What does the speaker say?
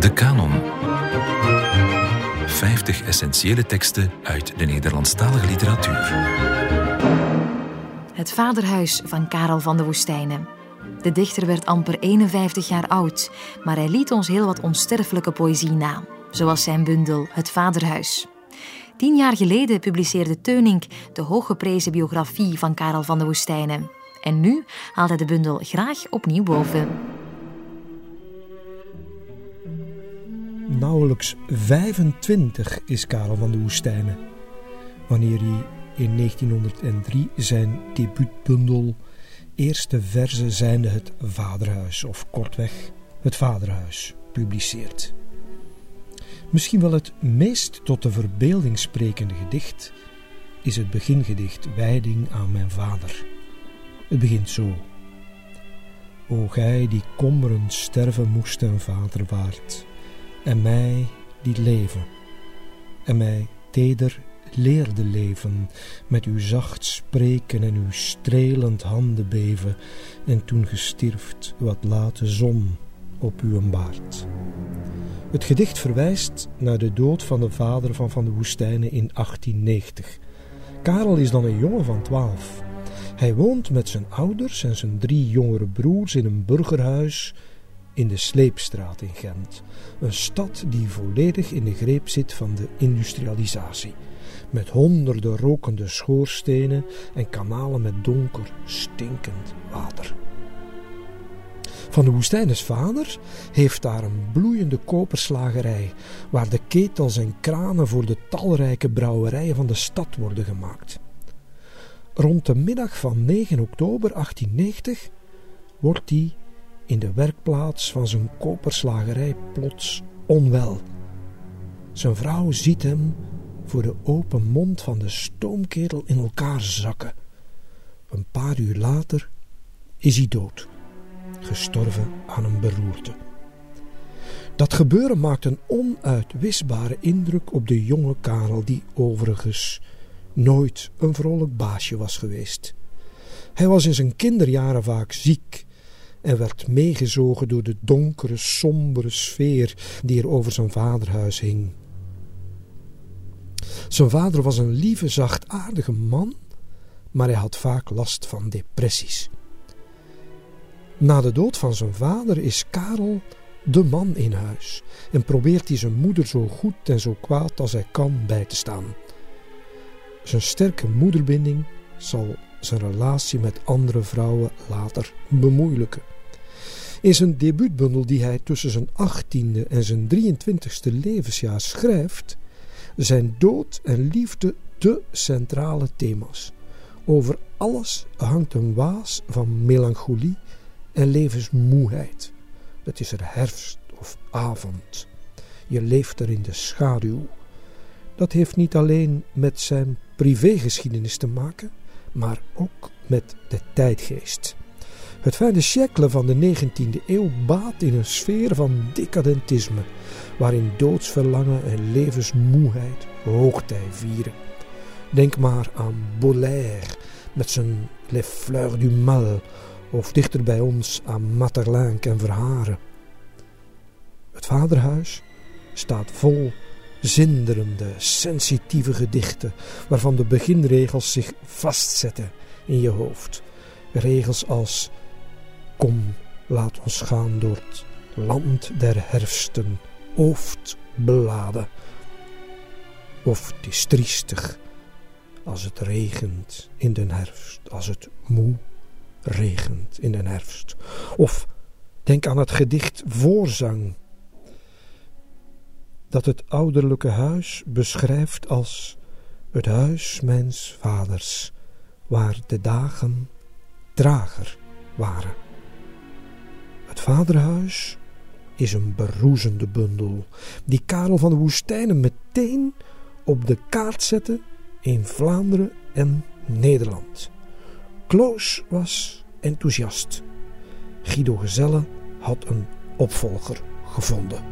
De Canon. 50 essentiële teksten uit de Nederlandstalige literatuur. Het vaderhuis van Karel van de Woestijnen. De dichter werd amper 51 jaar oud, maar hij liet ons heel wat onsterfelijke poëzie na, zoals zijn bundel Het Vaderhuis. Tien jaar geleden publiceerde Teunink de hooggeprezen biografie van Karel van de Woestijnen. En nu haalt hij de bundel graag opnieuw boven. Nauwelijks 25 is Karel van de Woestijnen, wanneer hij in 1903 zijn debuutbundel Eerste verzen zijnde het Vaderhuis, of kortweg het Vaderhuis, publiceert. Misschien wel het meest tot de verbeelding sprekende gedicht is het begingedicht Wijding aan mijn vader. Het begint zo. O gij die kommerend sterven moest en vader waard, en mij die leven, en mij teder leerde leven, met uw zacht spreken en uw strelend handen beven, en toen gestirft wat late zon op uw baard. Het gedicht verwijst naar de dood van de vader van Van de Woestijnen in 1890. Karel is dan een jongen van twaalf. Hij woont met zijn ouders en zijn drie jongere broers in een burgerhuis in de Sleepstraat in Gent. Een stad die volledig in de greep zit van de industrialisatie. Met honderden rokende schoorstenen en kanalen met donker, stinkend water. Van de Woestijnes vader heeft daar een bloeiende koperslagerij, waar de ketels en kranen voor de talrijke brouwerijen van de stad worden gemaakt. Rond de middag van 9 oktober 1890 wordt hij in de werkplaats van zijn koperslagerij plots onwel. Zijn vrouw ziet hem voor de open mond van de stoomketel in elkaar zakken. Een paar uur later is hij dood gestorven aan een beroerte. Dat gebeuren maakt een onuitwisbare indruk op de jonge Karel, die overigens nooit een vrolijk baasje was geweest. Hij was in zijn kinderjaren vaak ziek en werd meegezogen door de donkere, sombere sfeer die er over zijn vaderhuis hing. Zijn vader was een lieve, zachtaardige man, maar hij had vaak last van depressies. Na de dood van zijn vader is Karel de man in huis en probeert hij zijn moeder zo goed en zo kwaad als hij kan bij te staan. Zijn sterke moederbinding zal zijn relatie met andere vrouwen later bemoeilijken. In zijn debuutbundel die hij tussen zijn 18e en zijn 23e levensjaar schrijft, zijn dood en liefde de centrale thema's. Over alles hangt een waas van melancholie en levensmoeheid. Het is er herfst of avond. Je leeft er in de schaduw. Dat heeft niet alleen met zijn privégeschiedenis te maken, maar ook met de tijdgeest. Het fijne siècle van de 19e eeuw baat in een sfeer van decadentisme, waarin doodsverlangen en levensmoeheid hoogtij vieren. Denk maar aan Baudelaire met zijn Les Fleurs du Mal of dichter bij ons aan Materlinck en Verharen. Het vaderhuis staat vol zinderende, sensitieve gedichten, waarvan de beginregels zich vastzetten in je hoofd. Regels als: Kom, laat ons gaan door het land der herfsten, hoofd beladen. Of het is triestig als het regent in den herfst, als het moe regent in de herfst. Of denk aan het gedicht Voorzang, dat het ouderlijke huis beschrijft als het huis mijns vaders, waar de dagen trager waren. Het vaderhuis is een beroezende bundel die Karel van de Woestijnen meteen op de kaart zette in Vlaanderen en Nederland. Kloos was enthousiast. Guido Gezelle had een opvolger gevonden.